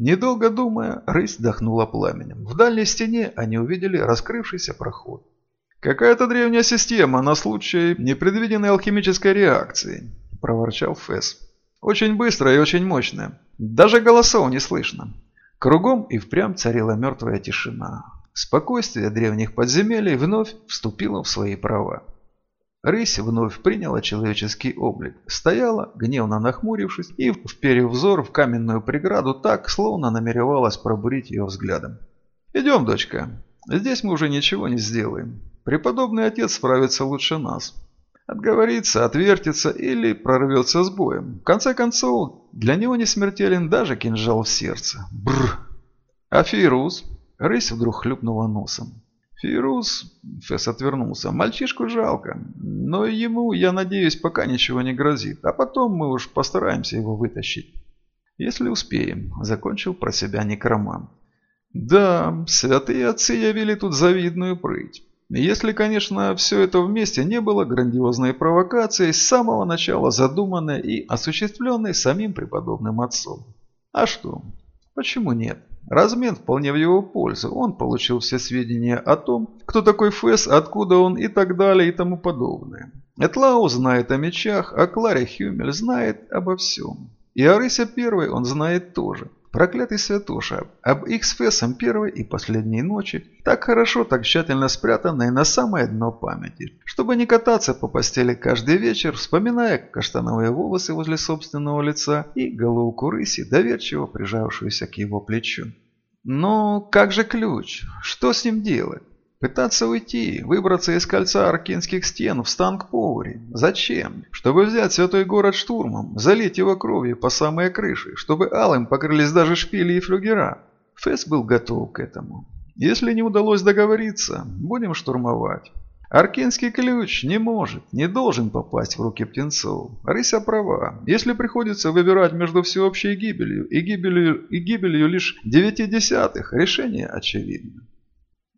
Недолго думая, рысь дохнула пламенем. В дальней стене они увидели раскрывшийся проход. «Какая-то древняя система на случай непредвиденной алхимической реакции», – проворчал Фэс. «Очень быстрая и очень мощная. Даже голосов не слышно». Кругом и впрямь царила мертвая тишина. Спокойствие древних подземелий вновь вступило в свои права. Рысь вновь приняла человеческий облик, стояла, гневно нахмурившись, и, вперев взор в каменную преграду так, словно намеревалась пробурить ее взглядом. «Идем, дочка. Здесь мы уже ничего не сделаем. Преподобный отец справится лучше нас. Отговорится, отвертится или прорвется с боем. В конце концов, для него не смертелен даже кинжал в сердце. Бррр. А Фирус? Рысь вдруг хлюпнула носом. Фирус, Фесс отвернулся, мальчишку жалко, но ему, я надеюсь, пока ничего не грозит, а потом мы уж постараемся его вытащить. Если успеем, закончил про себя некроман. Да, святые отцы явили тут завидную прыть. Если, конечно, все это вместе не было грандиозной провокацией с самого начала задуманной и осуществленной самим преподобным отцом. А что? Почему нет? Размен вполне в его пользу. Он получил все сведения о том, кто такой Фэс, откуда он и так далее и тому подобное. Этлау знает о мечах, а Кларе Хюмель знает обо всем. И о Рысе Первой он знает тоже. Проклятый святоша, об Фессом первой и последней ночи, так хорошо, так тщательно спрятанной на самое дно памяти, чтобы не кататься по постели каждый вечер, вспоминая каштановые волосы возле собственного лица и головку рыси, доверчиво прижавшуюся к его плечу. Но как же ключ? Что с ним делать? Пытаться уйти, выбраться из кольца аркинских стен в Станг-Поури. Зачем? Чтобы взять святой город штурмом, залить его кровью по самые крыши, чтобы алым покрылись даже шпили и флюгера. Фесс был готов к этому. Если не удалось договориться, будем штурмовать. Аркинский ключ не может, не должен попасть в руки птенцов. Рыся права. Если приходится выбирать между всеобщей гибелью и гибелью, и гибелью лишь девяти десятых, решение очевидно.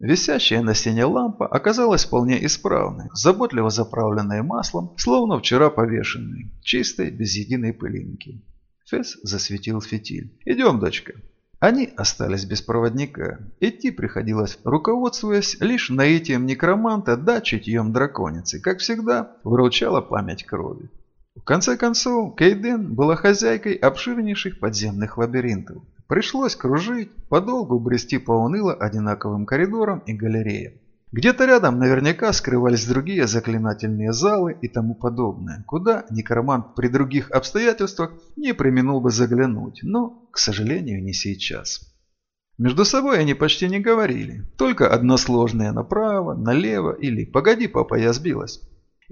Висящая на стене лампа оказалась вполне исправной, заботливо заправленной маслом, словно вчера повешенной, чистой, без единой пылинки. Фесс засветил фитиль. «Идем, дочка». Они остались без проводника. Идти приходилось, руководствуясь лишь наитием некроманта да чутьем драконицы. Как всегда, выручала память крови. В конце концов, Кейден была хозяйкой обширнейших подземных лабиринтов. Пришлось кружить, подолгу брести по уныло одинаковым коридорам и галереям. Где-то рядом наверняка скрывались другие заклинательные залы и тому подобное, куда некромант при других обстоятельствах не применул бы заглянуть, но, к сожалению, не сейчас. Между собой они почти не говорили, только односложные направо, налево или «погоди, папа, я сбилась».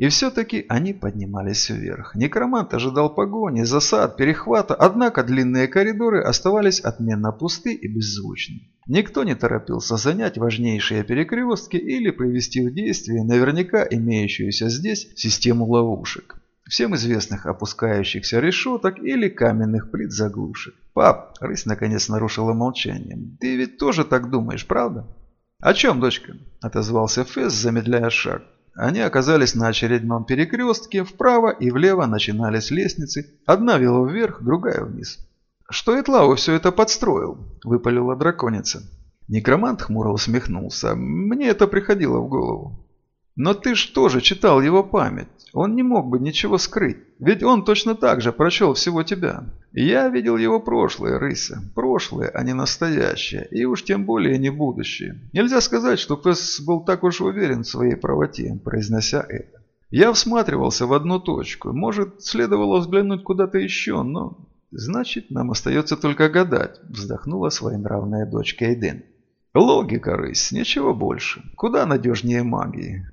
И все-таки они поднимались вверх. Некромант ожидал погони, засад, перехвата, однако длинные коридоры оставались отменно пусты и беззвучны. Никто не торопился занять важнейшие перекрестки или привести в действие наверняка имеющуюся здесь систему ловушек. Всем известных опускающихся решеток или каменных плит заглушек. «Пап!» – рысь наконец нарушила молчание. «Ты ведь тоже так думаешь, правда?» «О чем, дочка?» – отозвался Фесс, замедляя шаг. Они оказались на очередном перекрестке, вправо и влево начинались лестницы, одна вела вверх, другая вниз. «Что Этлау все это подстроил?» – выпалила драконица. Некромант хмуро усмехнулся. «Мне это приходило в голову». «Но ты ж тоже читал его память. Он не мог бы ничего скрыть. Ведь он точно так же прочел всего тебя. Я видел его прошлое, Рыся. Прошлое, а не настоящее. И уж тем более не будущее. Нельзя сказать, что Фесс был так уж уверен в своей правоте, произнося это. Я всматривался в одну точку. Может, следовало взглянуть куда-то еще, но... Значит, нам остается только гадать, вздохнула своенравная дочка Эйден. Логика, рысь, ничего больше. Куда надежнее магии.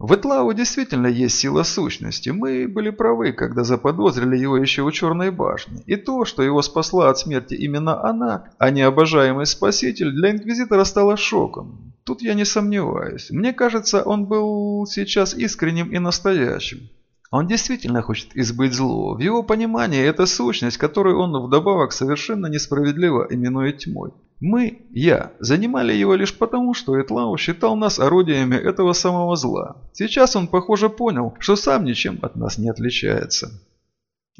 В Этлау действительно есть сила сущности. Мы были правы, когда заподозрили его еще у Черной башни. И то, что его спасла от смерти именно она, а не обожаемый спаситель, для Инквизитора стало шоком. Тут я не сомневаюсь. Мне кажется, он был сейчас искренним и настоящим. Он действительно хочет избыть зло. В его понимании это сущность, которую он вдобавок совершенно несправедливо именует тьмой. Мы, я, занимали его лишь потому, что Этлау считал нас орудиями этого самого зла. Сейчас он, похоже, понял, что сам ничем от нас не отличается.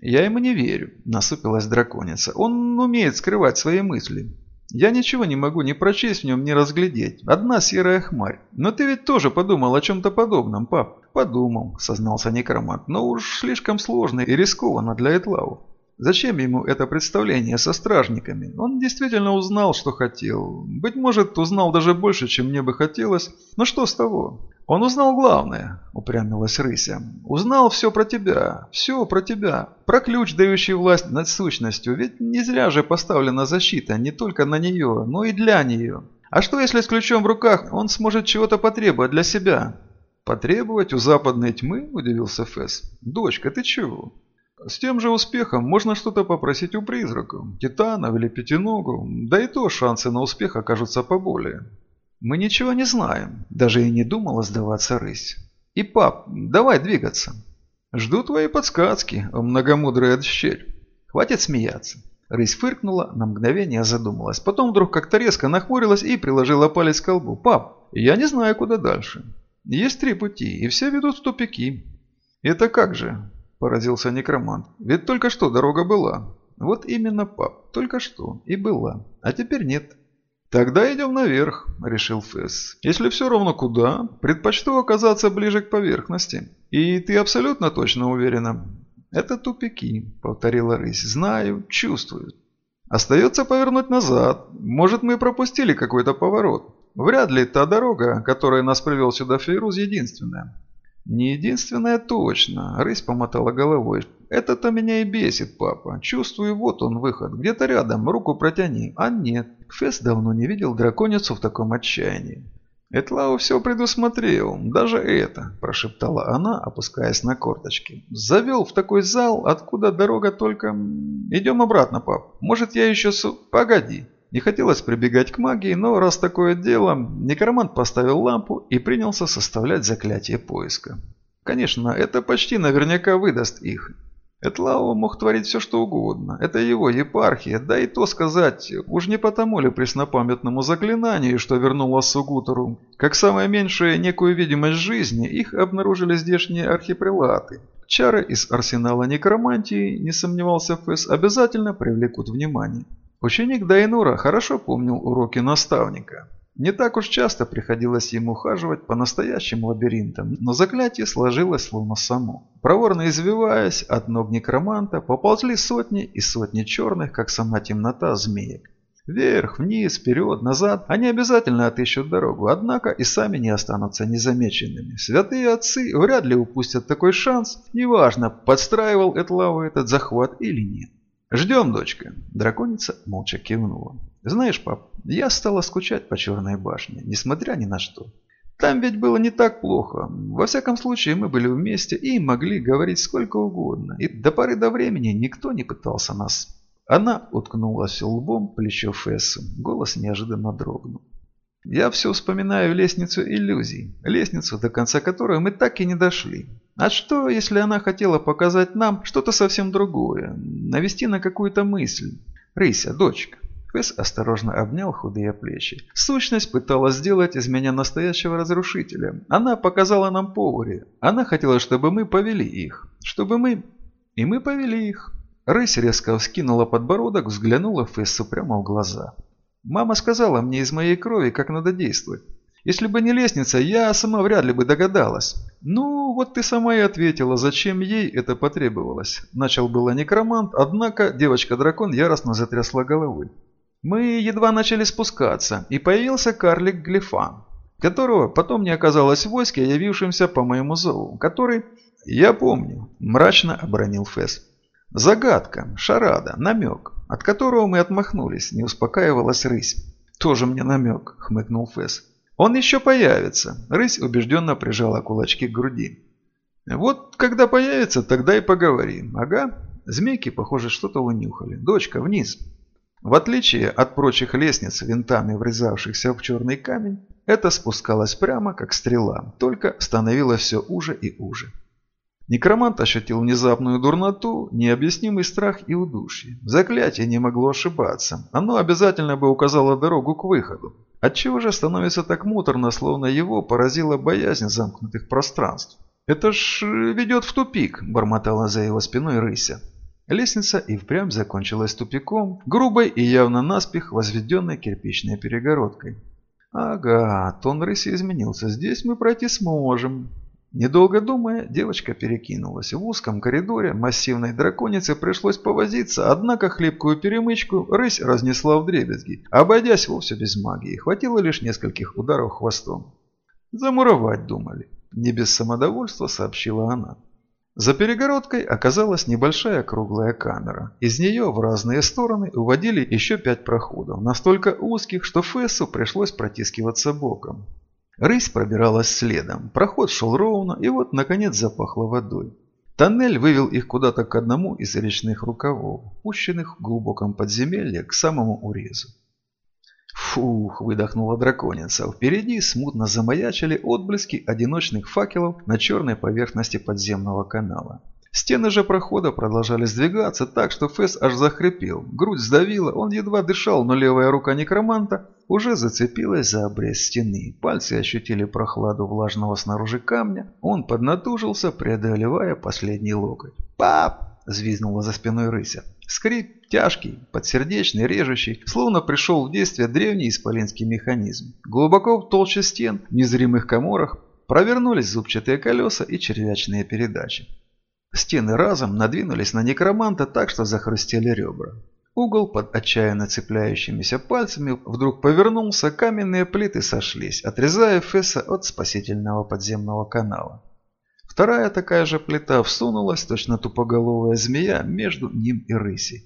«Я ему не верю», – насупилась драконица. «Он умеет скрывать свои мысли. Я ничего не могу ни прочесть в нем, ни разглядеть. Одна серая хмарь. Но ты ведь тоже подумал о чем-то подобном, пап?» «Подумал», – сознался некромант. «Но уж слишком сложно и рискованно для Этлау. Зачем ему это представление со стражниками? Он действительно узнал, что хотел. Быть может, узнал даже больше, чем мне бы хотелось. Но что с того? Он узнал главное, упрямилась Рыся. Узнал все про тебя, все про тебя. Про ключ, дающий власть над сущностью. Ведь не зря же поставлена защита не только на нее, но и для нее. А что если с ключом в руках он сможет чего-то потребовать для себя? Потребовать у западной тьмы? Удивился Фэс. Дочка, ты чего? С тем же успехом можно что-то попросить у призраков, титанов или пятиногу, да и то шансы на успех окажутся поболее. Мы ничего не знаем, даже и не думала сдаваться рысь. И пап, давай двигаться. Жду твои подсказки, многомудрая дщерь. Хватит смеяться. Рысь фыркнула, на мгновение задумалась. Потом вдруг как-то резко нахмурилась и приложила палец к колбу. «Пап, я не знаю, куда дальше. Есть три пути, и все ведут в тупики». «Это как же?» – поразился некромант. «Ведь только что дорога была». «Вот именно, пап, только что и была, а теперь нет». «Тогда идем наверх», – решил Фесс. «Если все равно куда, предпочту оказаться ближе к поверхности. И ты абсолютно точно уверена?» «Это тупики», – повторила рысь. «Знаю, чувствую. Остается повернуть назад. Может, мы пропустили какой-то поворот. Вряд ли та дорога, которая нас привел сюда Фейруз, единственная. «Не единственное точно», – рысь помотала головой. «Это-то меня и бесит, папа. Чувствую, вот он выход. Где-то рядом, руку протяни. А нет». Фес давно не видел драконицу в таком отчаянии. «Этлау все предусмотрел, даже это», – прошептала она, опускаясь на корточки. «Завел в такой зал, откуда дорога только... Идем обратно, пап. Может, я еще с... Погоди». Не хотелось прибегать к магии, но раз такое дело, некромант поставил лампу и принялся составлять заклятие поиска. Конечно, это почти наверняка выдаст их. Этлау мог творить все что угодно. Это его епархия, да и то сказать, уж не потому ли преснопамятному заклинанию, что вернуло Сугутору, как самое меньшее некую видимость жизни, их обнаружили здешние архипрелаты. Чары из арсенала некромантии, не сомневался Фэс, обязательно привлекут внимание. Ученик Дайнура хорошо помнил уроки наставника. Не так уж часто приходилось ему ухаживать по настоящим лабиринтам, но заклятие сложилось словно само. Проворно извиваясь, от ног некроманта поползли сотни и сотни черных, как сама темнота, змеек. Вверх, вниз, вперед, назад. Они обязательно отыщут дорогу, однако и сами не останутся незамеченными. Святые отцы вряд ли упустят такой шанс, неважно, подстраивал Этлаву этот захват или нет. «Ждем, дочка!» Драконица молча кивнула. «Знаешь, пап, я стала скучать по Черной башне, несмотря ни на что. Там ведь было не так плохо. Во всяком случае, мы были вместе и могли говорить сколько угодно. И до поры до времени никто не пытался нас...» Она уткнулась лбом плечо Фессу. Голос неожиданно дрогнул. «Я все вспоминаю лестницу иллюзий. Лестницу, до конца которой мы так и не дошли. А что, если она хотела показать нам что-то совсем другое, навести на какую-то мысль? Рыся, дочка. Фэс осторожно обнял худые плечи. Сущность пыталась сделать из меня настоящего разрушителя. Она показала нам поваре. Она хотела, чтобы мы повели их. Чтобы мы... И мы повели их. Рысь резко вскинула подбородок, взглянула Фессу прямо в глаза. «Мама сказала мне из моей крови, как надо действовать. Если бы не лестница, я сама вряд ли бы догадалась. Ну, вот ты сама и ответила, зачем ей это потребовалось. Начал было некромант, однако девочка-дракон яростно затрясла головой. Мы едва начали спускаться, и появился карлик Глифан, которого потом не оказалось в войске, явившемся по моему зову, который... «Я помню», – мрачно обронил Фесс. «Загадка, шарада, намек, от которого мы отмахнулись», – не успокаивалась рысь. «Тоже мне намек», – хмыкнул Фесс. «Он еще появится», – рысь убежденно прижала кулачки к груди. «Вот когда появится, тогда и поговорим. Ага». Змейки, похоже, что-то унюхали. «Дочка, вниз». В отличие от прочих лестниц, винтами врезавшихся в черный камень, это спускалось прямо, как стрела, только становилось все уже и уже. Некромант ощутил внезапную дурноту, необъяснимый страх и удушье. Заклятие не могло ошибаться. Оно обязательно бы указало дорогу к выходу. Отчего же становится так муторно, словно его поразила боязнь замкнутых пространств? «Это ж э, ведет в тупик», – бормотала за его спиной рыся. Лестница и впрямь закончилась тупиком, грубой и явно наспех возведенной кирпичной перегородкой. «Ага, тон рыси изменился. Здесь мы пройти сможем». Недолго думая, девочка перекинулась. В узком коридоре массивной драконице пришлось повозиться, однако хлипкую перемычку рысь разнесла в дребезги, обойдясь вовсе без магии. Хватило лишь нескольких ударов хвостом. «Замуровать думали», – не без самодовольства сообщила она. За перегородкой оказалась небольшая круглая камера. Из нее в разные стороны уводили еще пять проходов, настолько узких, что Фессу пришлось протискиваться боком. Рысь пробиралась следом, проход шел ровно, и вот, наконец, запахло водой. Тоннель вывел их куда-то к одному из речных рукавов, пущенных в глубоком подземелье к самому урезу. Фух, выдохнула драконица. Впереди смутно замаячили отблески одиночных факелов на черной поверхности подземного канала. Стены же прохода продолжали сдвигаться так, что Фэс аж захрипел. Грудь сдавила, он едва дышал, но левая рука некроманта уже зацепилась за обрез стены. Пальцы ощутили прохладу влажного снаружи камня. Он поднатужился, преодолевая последний локоть. «Пап!» – звизнула за спиной рыся. Скрип тяжкий, подсердечный, режущий, словно пришел в действие древний исполинский механизм. Глубоко в толще стен, в незримых коморах, провернулись зубчатые колеса и червячные передачи. Стены разом надвинулись на некроманта так, что захрустели ребра. Угол под отчаянно цепляющимися пальцами вдруг повернулся, каменные плиты сошлись, отрезая Фесса от спасительного подземного канала. Вторая такая же плита всунулась, точно тупоголовая змея, между ним и рыси.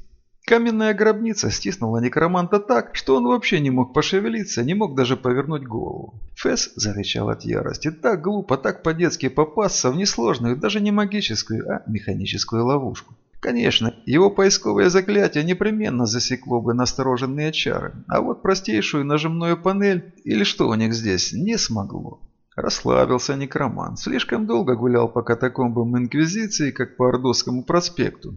Каменная гробница стиснула некроманта так, что он вообще не мог пошевелиться, не мог даже повернуть голову. Фесс зарычал от ярости. Так глупо, так по-детски попасться в несложную, даже не магическую, а механическую ловушку. Конечно, его поисковое заклятие непременно засекло бы настороженные чары, а вот простейшую нажимную панель, или что у них здесь, не смогло. Расслабился некромант. Слишком долго гулял по катакомбам Инквизиции, как по Ордовскому проспекту.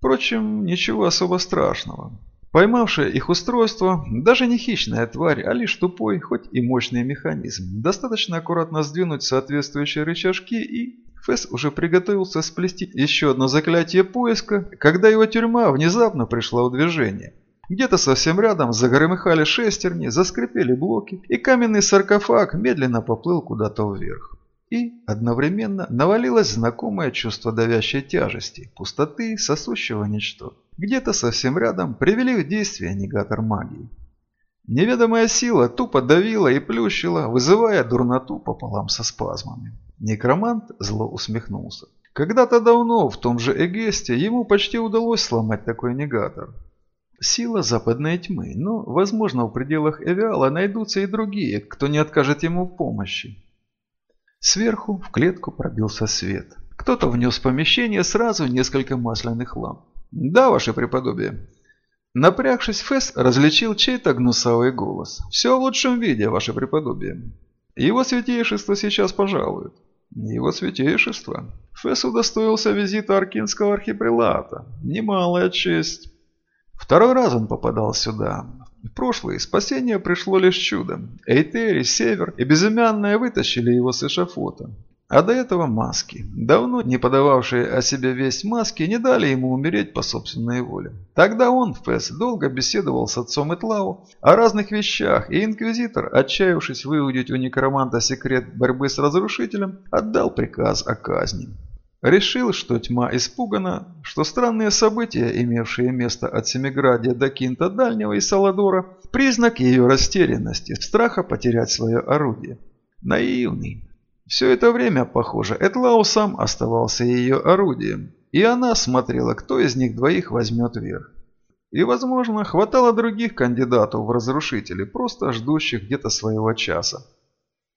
Впрочем, ничего особо страшного. Поймавшая их устройство, даже не хищная тварь, а лишь тупой, хоть и мощный механизм. Достаточно аккуратно сдвинуть соответствующие рычажки и... Фэс уже приготовился сплести еще одно заклятие поиска, когда его тюрьма внезапно пришла в движение. Где-то совсем рядом загромыхали шестерни, заскрипели блоки, и каменный саркофаг медленно поплыл куда-то вверх. И одновременно навалилось знакомое чувство давящей тяжести, пустоты, сосущего ничто. Где-то совсем рядом привели в действие негатор магии. Неведомая сила тупо давила и плющила, вызывая дурноту пополам со спазмами. Некромант зло усмехнулся. Когда-то давно в том же Эгесте ему почти удалось сломать такой негатор. Сила западной тьмы, но, возможно, в пределах Эвиала найдутся и другие, кто не откажет ему в помощи. Сверху в клетку пробился свет. Кто-то внес в помещение сразу несколько масляных ламп. «Да, ваше преподобие». Напрягшись, Фесс различил чей-то гнусавый голос. «Все в лучшем виде, ваше преподобие. Его святейшество сейчас пожалует». «Его святейшество?» Фесс удостоился визита Аркинского архипрелата. Немалая честь. Второй раз он попадал сюда. Прошлое спасение пришло лишь чудом. Эйтери, Север и Безымянная вытащили его с эшафота. А до этого маски, давно не подававшие о себе весть маски, не дали ему умереть по собственной воле. Тогда он, Фесс, долго беседовал с отцом Итлау о разных вещах, и инквизитор, отчаявшись выудить у некроманта секрет борьбы с разрушителем, отдал приказ о казни. Решил, что тьма испугана, что странные события, имевшие место от Семиградия до Кинта Дальнего и Саладора, признак ее растерянности, страха потерять свое орудие. Наивный. Все это время, похоже, Этлау сам оставался ее орудием, и она смотрела, кто из них двоих возьмет верх. И, возможно, хватало других кандидатов в разрушители, просто ждущих где-то своего часа.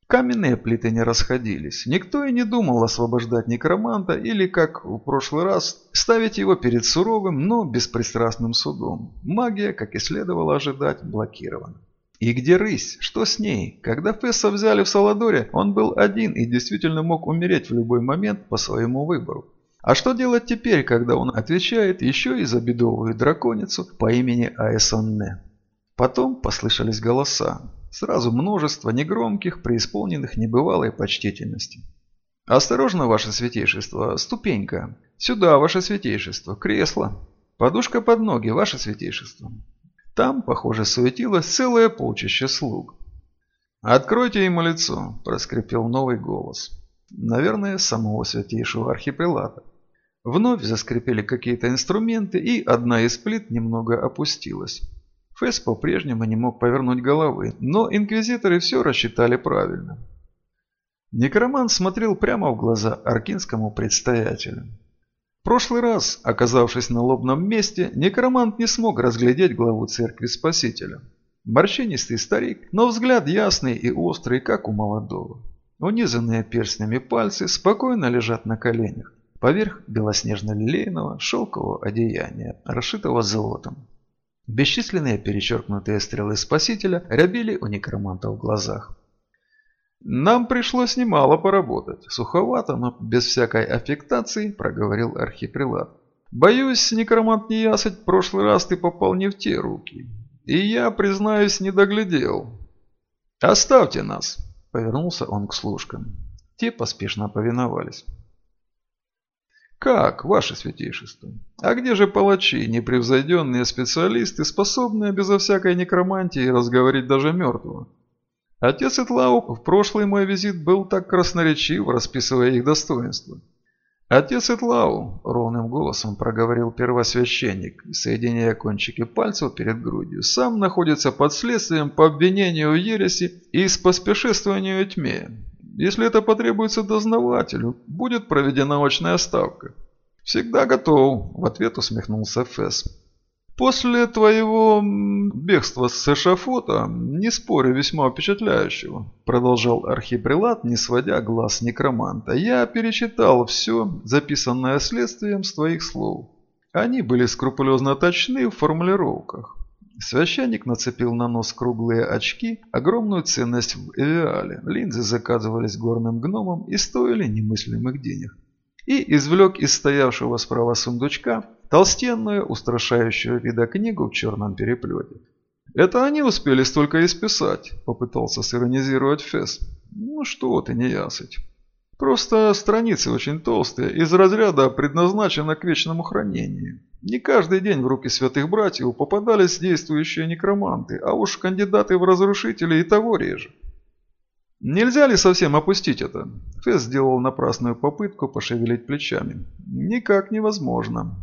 Каменные плиты не расходились. Никто и не думал освобождать некроманта или, как в прошлый раз, ставить его перед суровым, но беспристрастным судом. Магия, как и следовало ожидать, блокирована. И где рысь? Что с ней? Когда Фесса взяли в Саладоре, он был один и действительно мог умереть в любой момент по своему выбору. А что делать теперь, когда он отвечает еще и за бедовую драконицу по имени Аэсонне? Потом послышались голоса. Сразу множество негромких, преисполненных небывалой почтительности. «Осторожно, ваше святейшество, ступенька!» Сюда, ваше святейшество, кресло. Подушка под ноги, ваше святейшество. Там, похоже, суетилось целое полчище слуг. «Откройте ему лицо», – проскрипел новый голос. Наверное, самого святейшего архипелата. Вновь заскрипели какие-то инструменты, и одна из плит немного опустилась. Фэс по-прежнему не мог повернуть головы, но инквизиторы все рассчитали правильно. Некромант смотрел прямо в глаза аркинскому предстоятелю. В прошлый раз, оказавшись на лобном месте, некромант не смог разглядеть главу церкви Спасителя. Морщинистый старик, но взгляд ясный и острый, как у молодого. Унизанные перстнями пальцы спокойно лежат на коленях, поверх белоснежно-лилейного шелкового одеяния, расшитого золотом. Бесчисленные перечеркнутые стрелы Спасителя рябили у некроманта в глазах. «Нам пришлось немало поработать. Суховато, но без всякой аффектации», – проговорил архипрелат. «Боюсь, некромант Неясыть, в прошлый раз ты попал не в те руки. И я, признаюсь, не доглядел. Оставьте нас!» – повернулся он к служкам. Те поспешно повиновались. «Как, ваше святейшество? А где же палачи, непревзойденные специалисты, способные безо всякой некромантии разговорить даже мертвого?» Отец Итлау в прошлый мой визит был так красноречив, расписывая их достоинства. «Отец Итлау», – ровным голосом проговорил первосвященник, соединяя кончики пальцев перед грудью, «сам находится под следствием по обвинению в ереси и споспешествованию тьме. Если это потребуется дознавателю, будет проведена очная ставка». «Всегда готов», – в ответ усмехнулся Фесс. После твоего бегства с эшафота, не спорю, весьма впечатляющего, продолжал архипрелат, не сводя глаз некроманта, я перечитал все, записанное следствием с твоих слов. Они были скрупулезно точны в формулировках. Священник нацепил на нос круглые очки, огромную ценность в Эвиале. Линзы заказывались горным гномом и стоили немыслимых денег. И извлек из стоявшего справа сундучка толстенную, устрашающую вида книгу в черном переплете. «Это они успели столько исписать», – попытался сиронизировать Фесс. «Ну что ты, не. Просто страницы очень толстые, из разряда предназначено к вечному хранению. Не каждый день в руки святых братьев попадались действующие некроманты, а уж кандидаты в разрушители и того реже. Нельзя ли совсем опустить это? Фесс сделал напрасную попытку пошевелить плечами. Никак невозможно.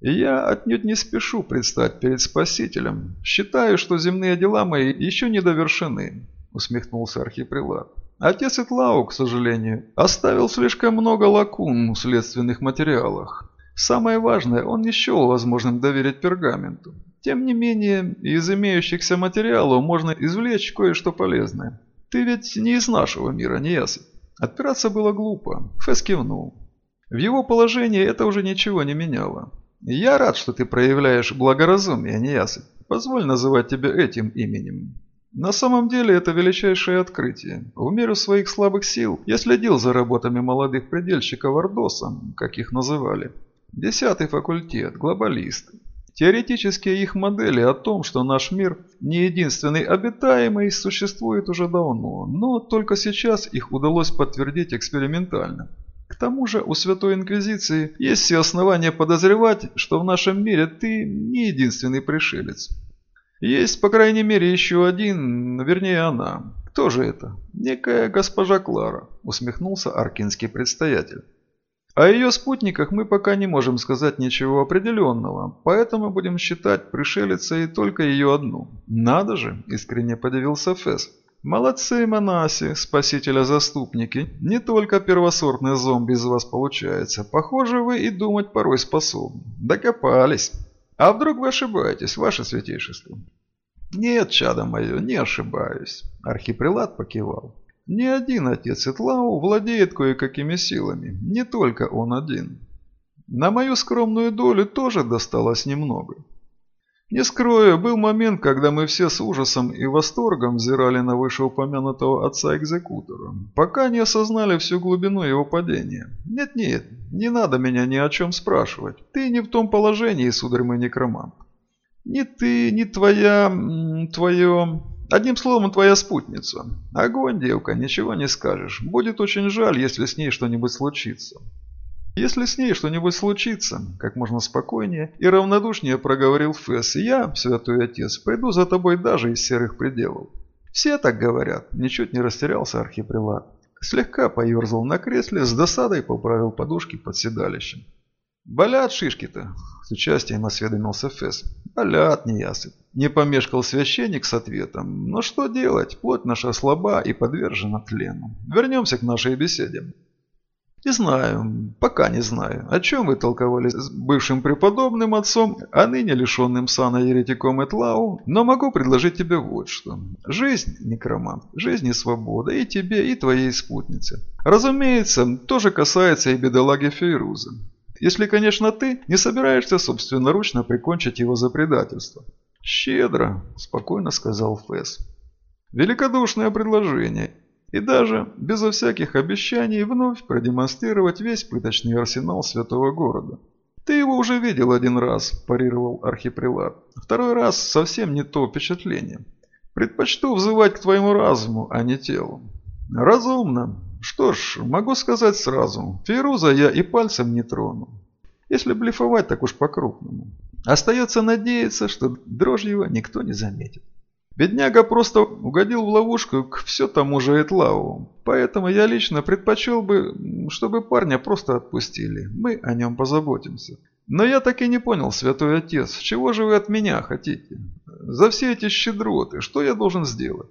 Я отнюдь не спешу предстать перед Спасителем. Считаю, что земные дела мои еще не довершены», – усмехнулся архипрелат. «Отец Итлау, к сожалению, оставил слишком много лакун в следственных материалах. Самое важное, он не счел возможным доверить пергаменту. Тем не менее, из имеющихся материалов можно извлечь кое-что полезное. Ты ведь не из нашего мира, не ясен. Отпираться было глупо. Фэс кивнул. В его положении это уже ничего не меняло. «Я рад, что ты проявляешь благоразумие, неясыть. Позволь называть тебя этим именем. На самом деле это величайшее открытие. В меру своих слабых сил я следил за работами молодых предельщиков Ордоса, как их называли. Десятый факультет, глобалисты. Теоретические их модели о том, что наш мир не единственный обитаемый, существует уже давно, но только сейчас их удалось подтвердить экспериментально. К тому же у Святой Инквизиции есть все основания подозревать, что в нашем мире ты не единственный пришелец. Есть, по крайней мере, еще один, вернее она. Кто же это? Некая госпожа Клара, усмехнулся аркинский предстоятель. О ее спутниках мы пока не можем сказать ничего определенного, поэтому будем считать пришелицей только ее одну. Надо же, искренне подивился Фесс. Молодцы, Манаси, спасителя-заступники. Не только первосортный зомби из вас получается. Похоже, вы и думать порой способны. Докопались. А вдруг вы ошибаетесь, ваше святейшество? Нет, чадо мое, не ошибаюсь. Архипрелат покивал. Ни один отец Итлау владеет кое-какими силами. Не только он один. На мою скромную долю тоже досталось немного. Не скрою, был момент, когда мы все с ужасом и восторгом взирали на вышеупомянутого отца-экзекутора, пока не осознали всю глубину его падения. Нет-нет, не надо меня ни о чем спрашивать. Ты не в том положении, сударь мой некромант. Ни ты, ни твоя... твое... Одним словом, твоя спутница. Огонь, девка, ничего не скажешь. Будет очень жаль, если с ней что-нибудь случится. Если с ней что-нибудь случится, как можно спокойнее и равнодушнее проговорил Фесс, я, святой отец, пойду за тобой даже из серых пределов. Все так говорят, ничуть не растерялся архипрелат. Слегка поерзал на кресле, с досадой поправил подушки под седалищем. «Болят шишки-то?» – с участием осведомился Фесс. «Болят, неясыт». Не помешкал священник с ответом. «Но что делать? Плоть наша слаба и подвержена тлену. Вернемся к нашей беседе. Не знаю, пока не знаю, о чем вы толковали с бывшим преподобным отцом, а ныне лишенным сана еретиком Этлау, но могу предложить тебе вот что. Жизнь, некромант, жизнь и свобода и тебе, и твоей спутнице. Разумеется, тоже касается и бедолаги Фейруза. Если, конечно, ты не собираешься собственноручно прикончить его за предательство. «Щедро», – спокойно сказал Фэс. «Великодушное предложение, и даже, безо всяких обещаний, вновь продемонстрировать весь пыточный арсенал святого города. «Ты его уже видел один раз», – парировал архипрелат. «Второй раз совсем не то впечатление. Предпочту взывать к твоему разуму, а не телу». «Разумно. Что ж, могу сказать сразу. Фируза я и пальцем не трону. Если блефовать, так уж по-крупному. Остается надеяться, что дрожь его никто не заметит». Бедняга просто угодил в ловушку к все тому же Этлау. Поэтому я лично предпочел бы, чтобы парня просто отпустили. Мы о нем позаботимся. Но я так и не понял, святой отец, чего же вы от меня хотите? За все эти щедроты, что я должен сделать?